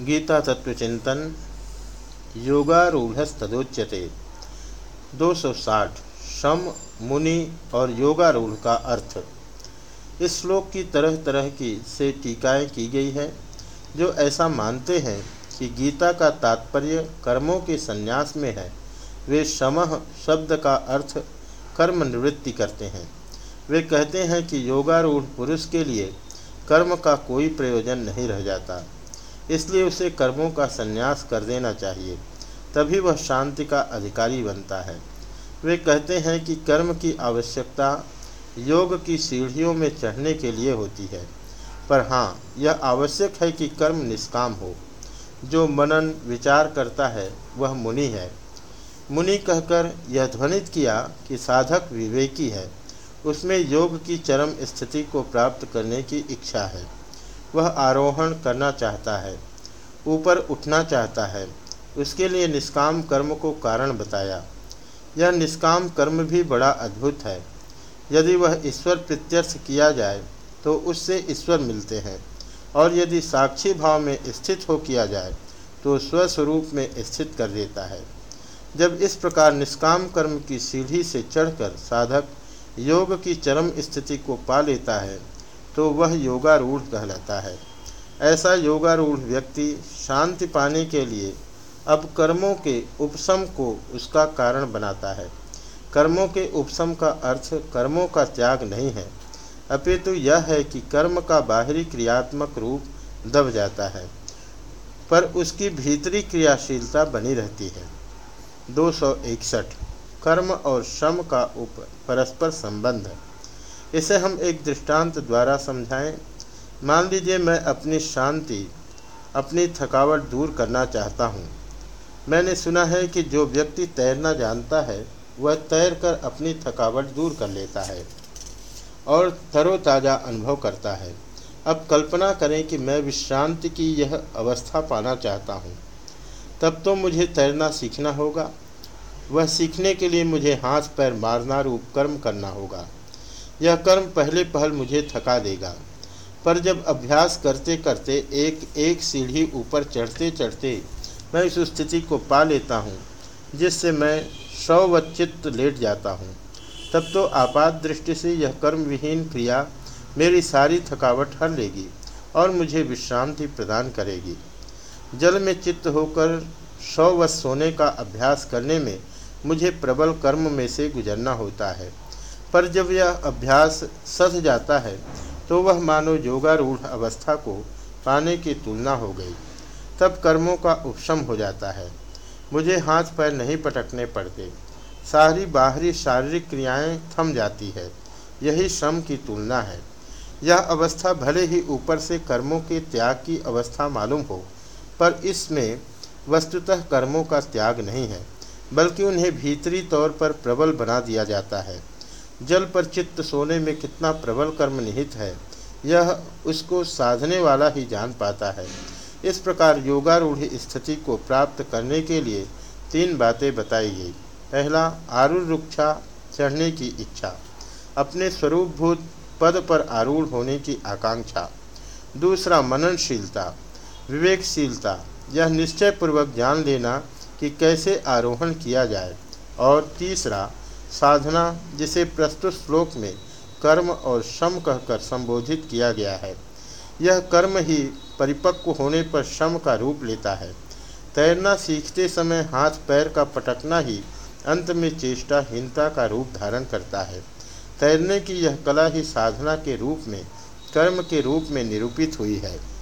गीता तत्व चिंतन योगारूढ़स्तोच्यते 260 शम, मुनि और योगारूढ़ का अर्थ। इस श्लोक की तरह तरह की से टीकाएँ की गई है, जो ऐसा मानते हैं कि गीता का तात्पर्य कर्मों के संन्यास में है। वे शमह शब्द का अर्थ कर्म निवृत्ति करते हैं। वे कहते हैं कि योगारूढ़ पुरुष के लिए कर्म का कोई प्रयोजन नहीं रह जाता। इसलिए उसे कर्मों का संन्यास कर देना चाहिए, तभी वह शांति का अधिकारी बनता है। वे कहते हैं कि कर्म की आवश्यकता योग की सीढ़ियों में चढ़ने के लिए होती है। पर हाँ यह आवश्यक है कि कर्म निष्काम हो। जो मनन विचार करता है, वह मुनि है। मुनि कहकर यह ध्वनित किया कि साधक विवेकी है। उसमें योग की चरम स्थिति को प्राप्त करने की इच्छा है। वह आरोहण करना चाहता है, ऊपर उठना चाहता है। उसके लिए निष्काम कर्म को कारण बताया। यह निष्काम कर्म भी बड़ा अद्भुत है। यदि वह ईश्वर प्रत्यर्थ किया जाए तो उससे ईश्वर मिलते हैं। और यदि साक्षी भाव में स्थित हो किया जाए तो स्वस्वरूप में स्थित कर देता है। जब इस प्रकार निष्काम कर्म की सीढ़ी से चढ़कर साधक योग की चरम स्थिति को पा लेता है तो वह योगारूढ़ कहलाता है। ऐसा योगारूढ़ व्यक्ति शांति पाने के लिए अब कर्मों के उपशम को उसका कारण बनाता है। कर्मों के उपशम का अर्थ कर्मों का त्याग नहीं है। अपितु तो यह है कि कर्म का बाहरी क्रियात्मक रूप दब जाता है, पर उसकी भीतरी क्रियाशीलता बनी रहती है। दो सौ इकसठ, कर्म और श्रम का उप परस्पर संबंध। इसे हम एक दृष्टांत द्वारा समझाएँ। मान लीजिए मैं अपनी शांति, अपनी थकावट दूर करना चाहता हूँ। मैंने सुना है कि जो व्यक्ति तैरना जानता है, वह तैर कर अपनी थकावट दूर कर लेता है और तरोताज़ा अनुभव करता है। अब कल्पना करें कि मैं विश्रांति की यह अवस्था पाना चाहता हूँ। तब तो मुझे तैरना सीखना होगा। वह सीखने के लिए मुझे हाथ पैर मारना रूप कर्म करना होगा। यह कर्म पहले पहल मुझे थका देगा। पर जब अभ्यास करते करते एक एक सीढ़ी ऊपर चढ़ते चढ़ते मैं इस स्थिति को पा लेता हूँ, जिससे मैं सौवचित्त लेट जाता हूँ। तब तो आपात दृष्टि से यह कर्म विहीन क्रिया मेरी सारी थकावट हर लेगी और मुझे विश्रांति प्रदान करेगी। जल में चित्त होकर सौ व सोने का अभ्यास करने में मुझे प्रबल कर्म में से गुजरना होता है। पर जब यह अभ्यास सध जाता है तो वह मानो योगारूढ़ अवस्था को पाने की तुलना हो गई। तब कर्मों का उपशम हो जाता है। मुझे हाथ पैर नहीं पटकने पड़ते। सारी बाहरी शारीरिक क्रियाएँ थम जाती है। यही श्रम की तुलना है। यह अवस्था भले ही ऊपर से कर्मों के त्याग की अवस्था मालूम हो, पर इसमें वस्तुतः कर्मों का त्याग नहीं है, बल्कि उन्हें भीतरी तौर पर प्रबल बना दिया जाता है। जल पर चित्त सोने में कितना प्रबल कर्म निहित है, यह उसको साधने वाला ही जान पाता है। इस प्रकार योगारूढ़ स्थिति को प्राप्त करने के लिए तीन बातें बताई गई। पहला, आरूढ़ रुक्षा, चढ़ने की इच्छा। अपने स्वरूपभूत पद पर आरूढ़ होने की आकांक्षा। दूसरा, मननशीलता, विवेकशीलता। यह निश्चय पूर्वक जान लेना कि कैसे आरोहण किया जाए। और तीसरा साधना, जिसे प्रस्तुत श्लोक में कर्म और श्रम कहकर संबोधित किया गया है। यह कर्म ही परिपक्व होने पर श्रम का रूप लेता है। तैरना सीखते समय हाथ पैर का पटकना ही अंत में चेष्टाहीनता का रूप धारण करता है। तैरने की यह कला ही साधना के रूप में, कर्म के रूप में निरूपित हुई है।